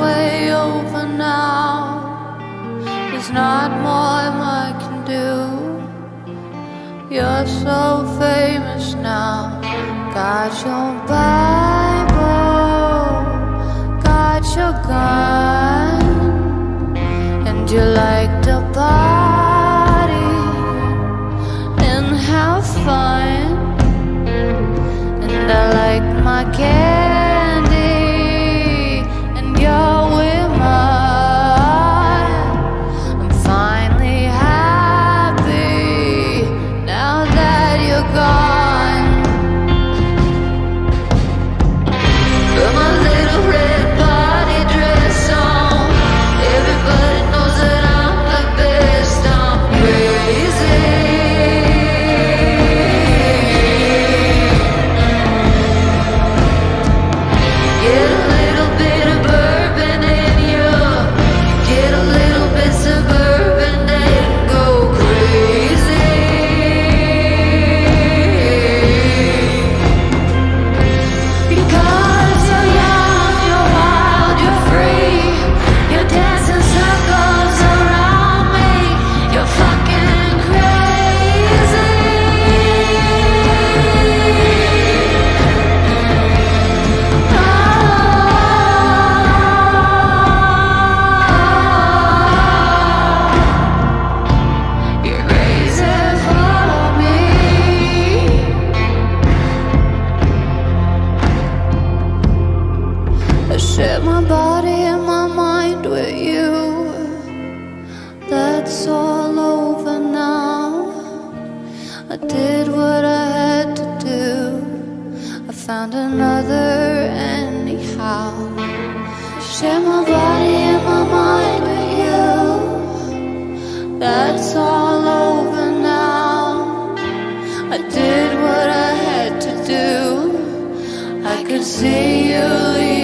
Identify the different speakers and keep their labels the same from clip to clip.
Speaker 1: way over now. There's not more I can do. You're so famous now. Got your Bible, got your gun, and you like to party and have fun. And I like my kids. find another anyhow. Share my body and my mind with you. That's all over now. I did what I had to do. I could see you leave.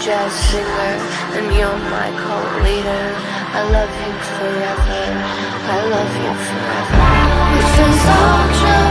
Speaker 1: jazz singer, and you're my cult leader. I love you forever. I love you forever. It's a soldier.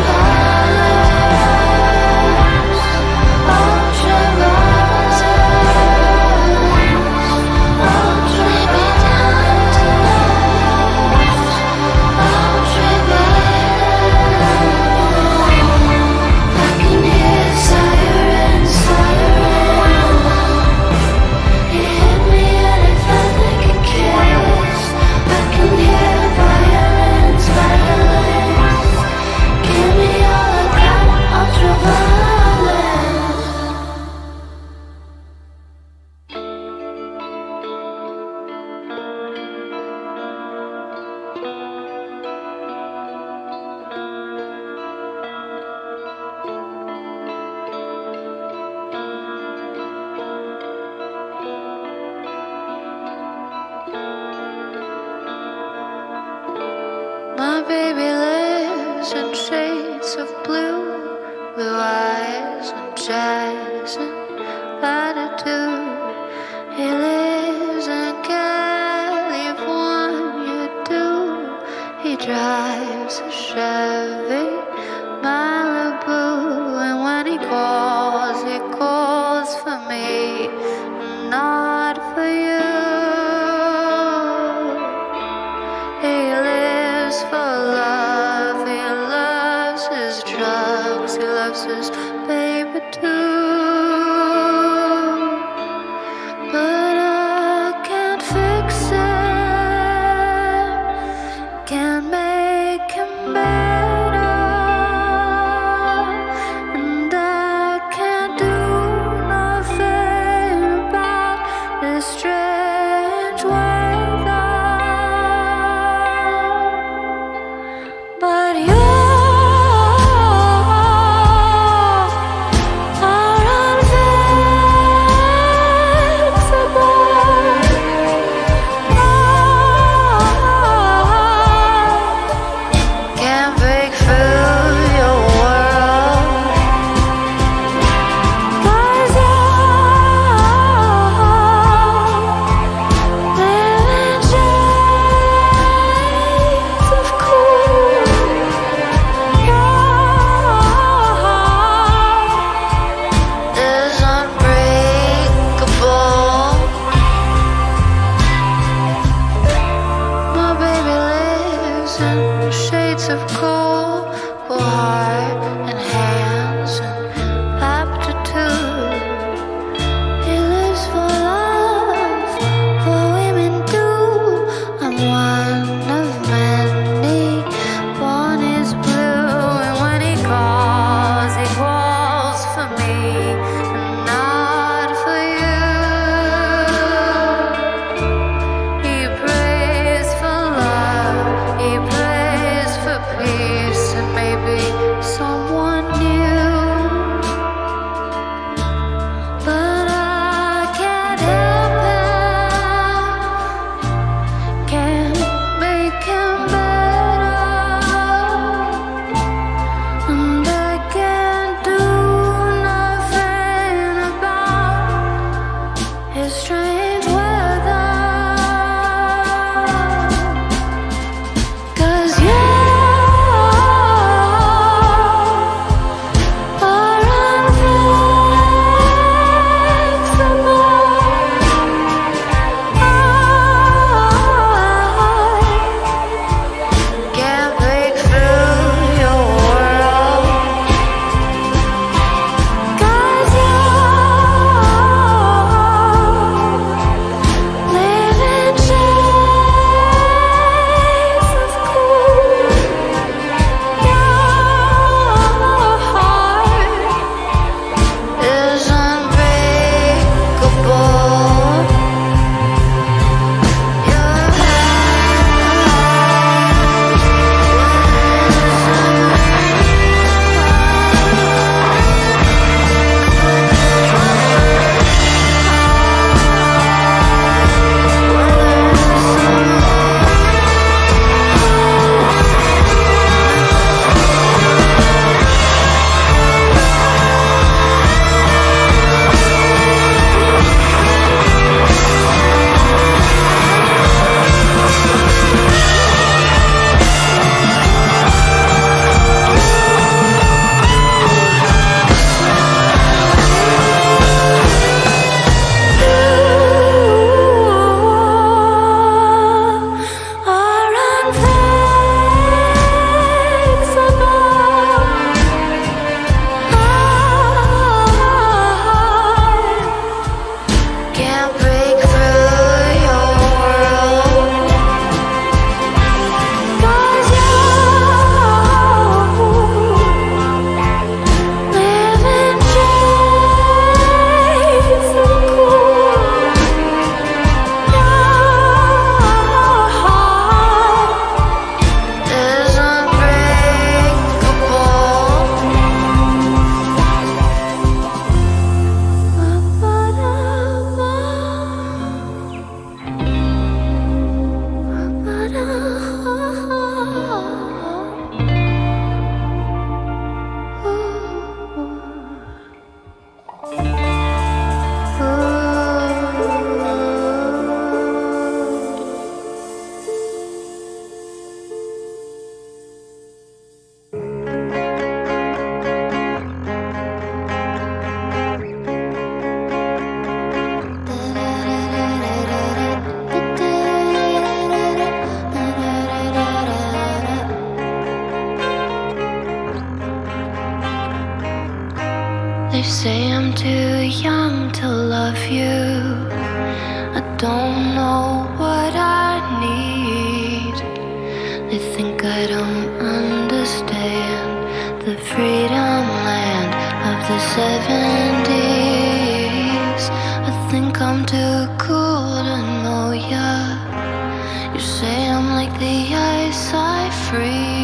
Speaker 1: Say I'm like the ice I freeze.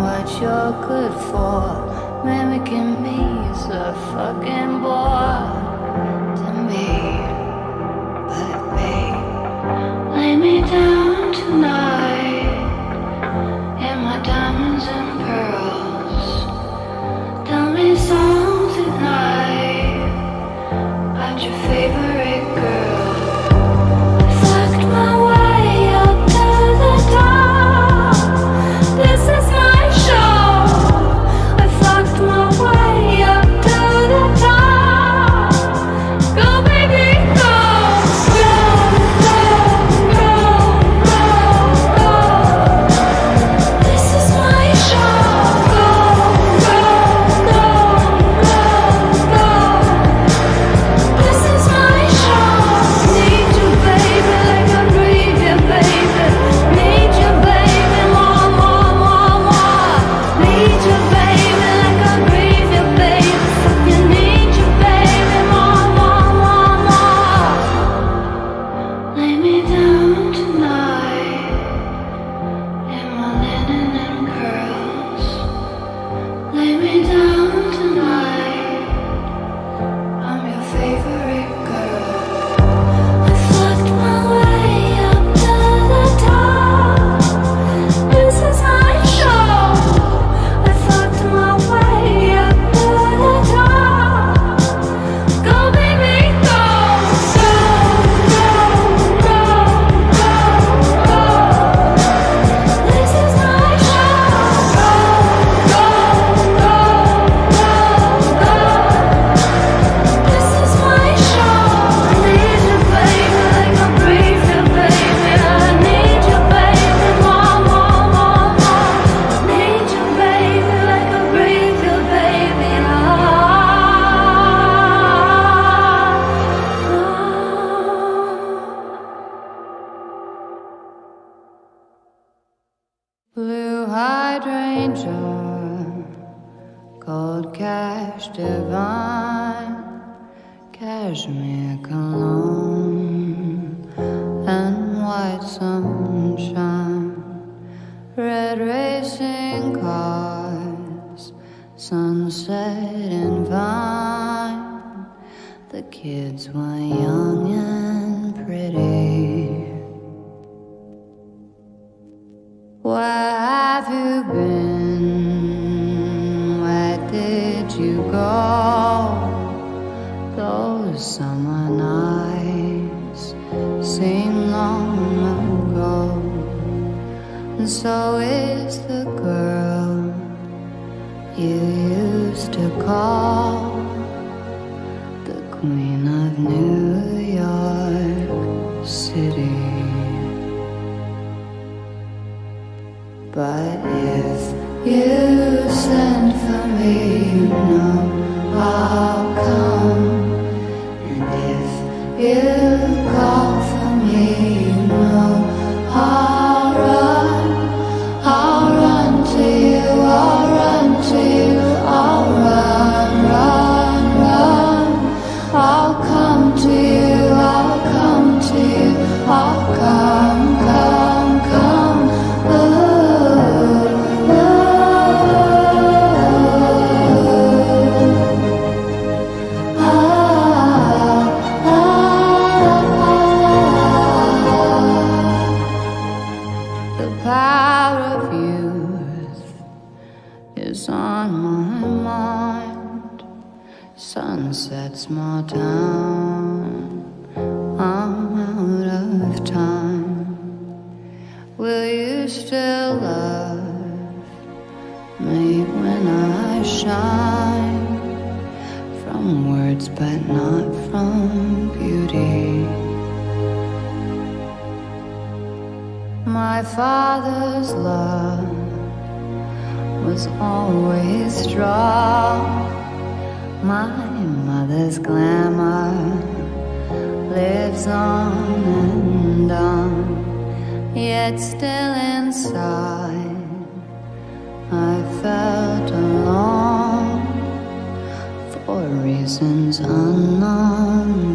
Speaker 1: what you're good for. Mimicking me is a fucking bore. white sunshine, red racing cars, sunset and vine. The kids want. Unknown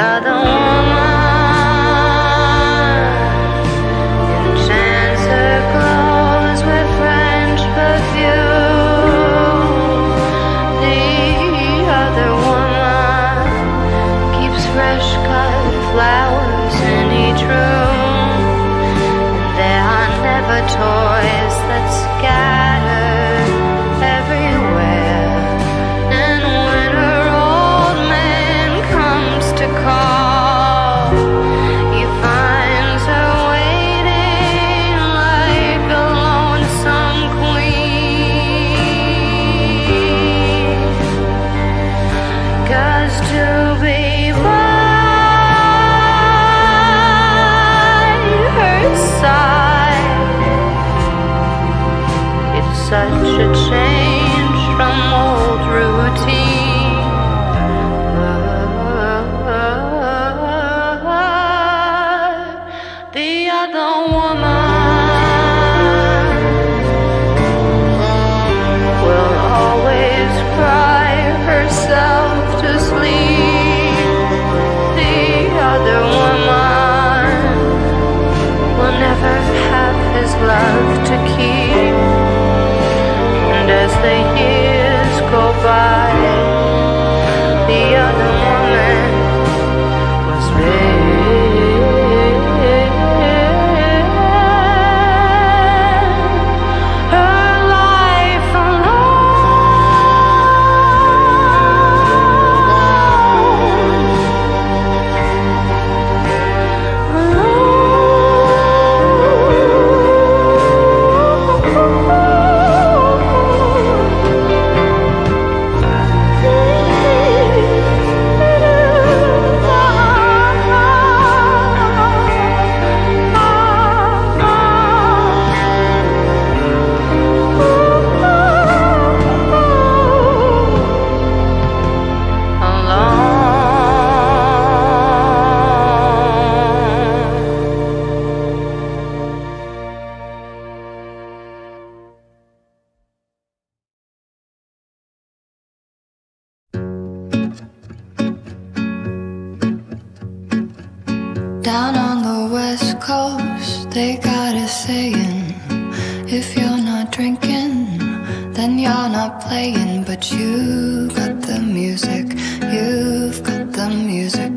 Speaker 1: 他等 the years go by, Down on the west coast, they got a saying If you're not drinking, then you're not playing. But you've got the music, you've got the music.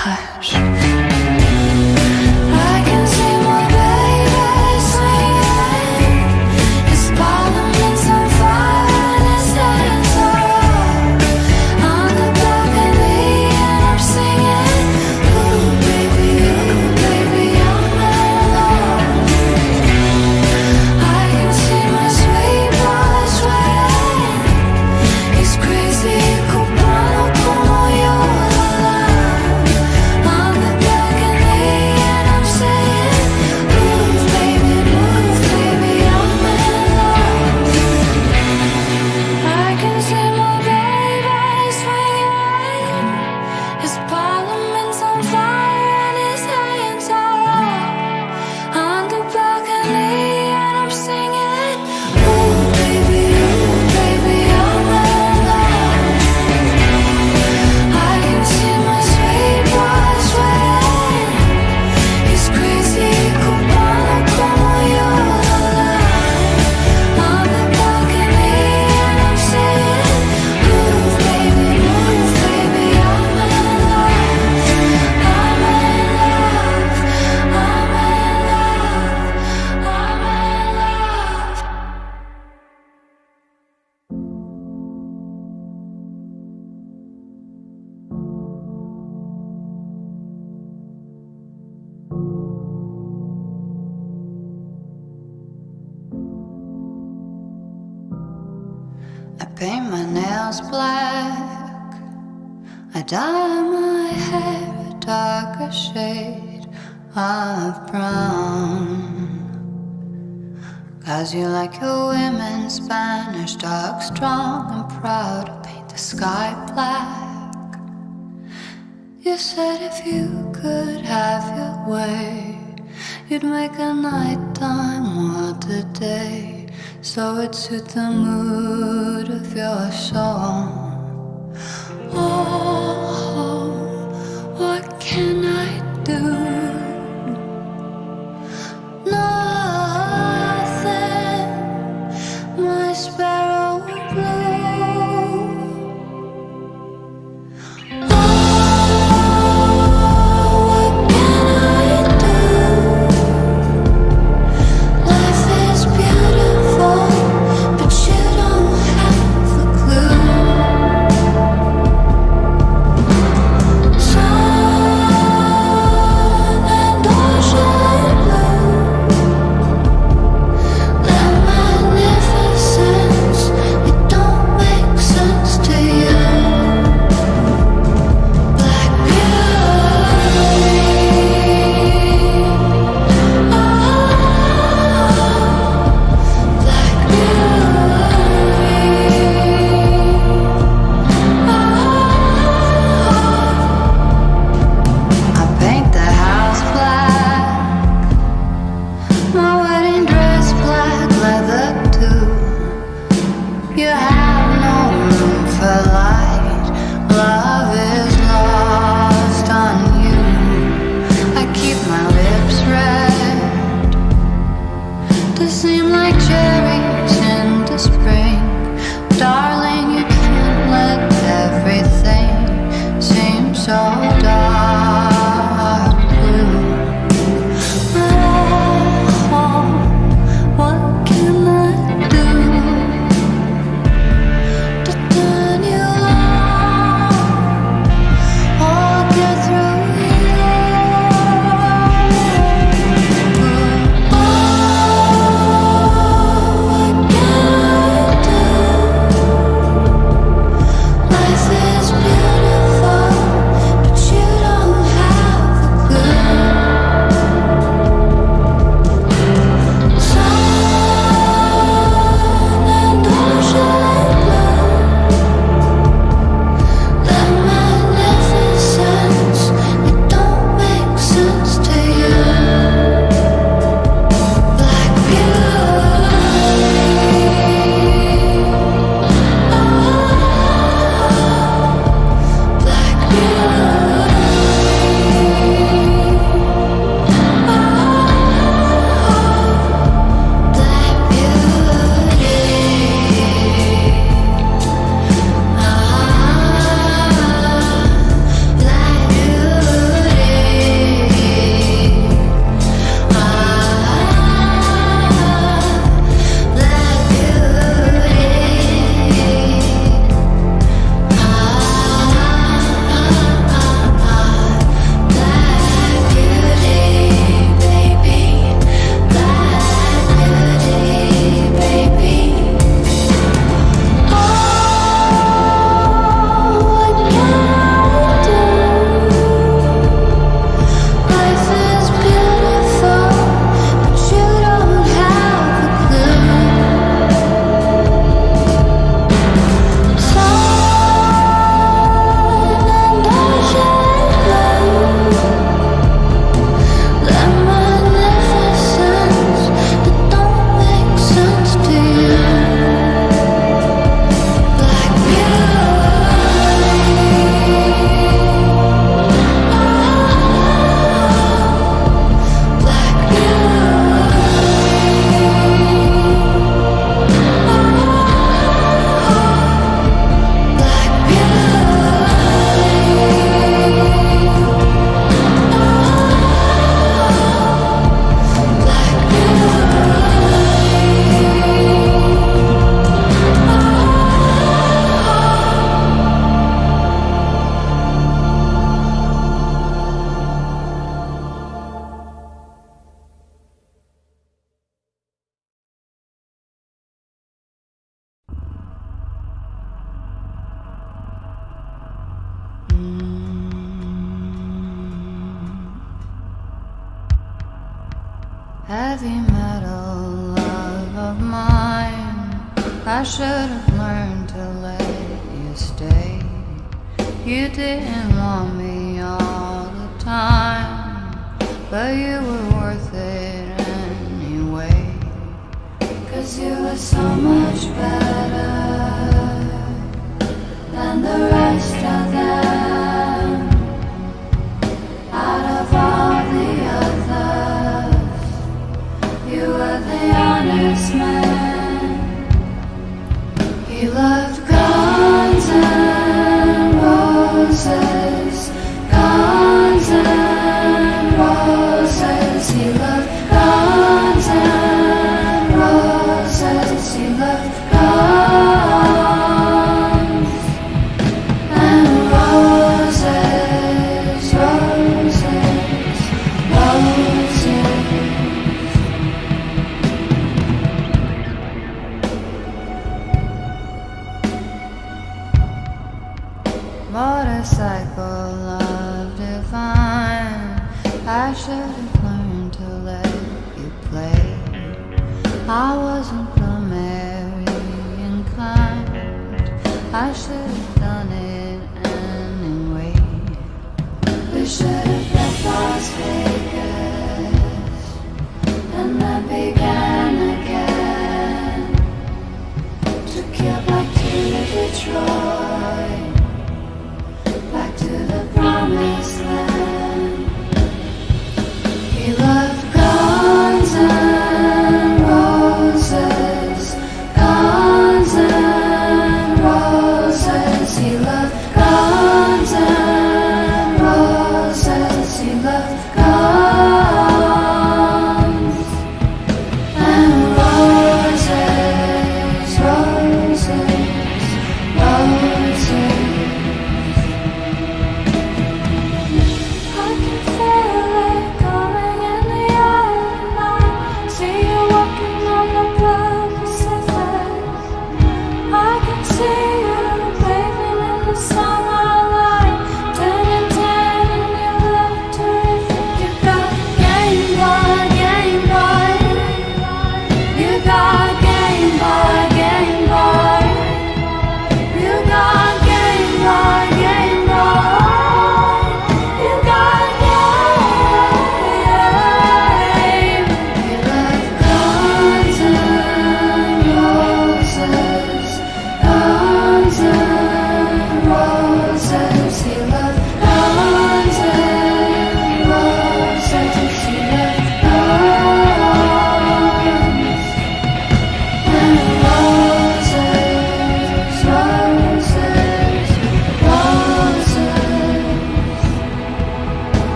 Speaker 1: 嗨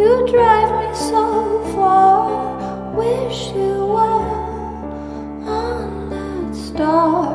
Speaker 1: You drive me so far. Wish you were on that star.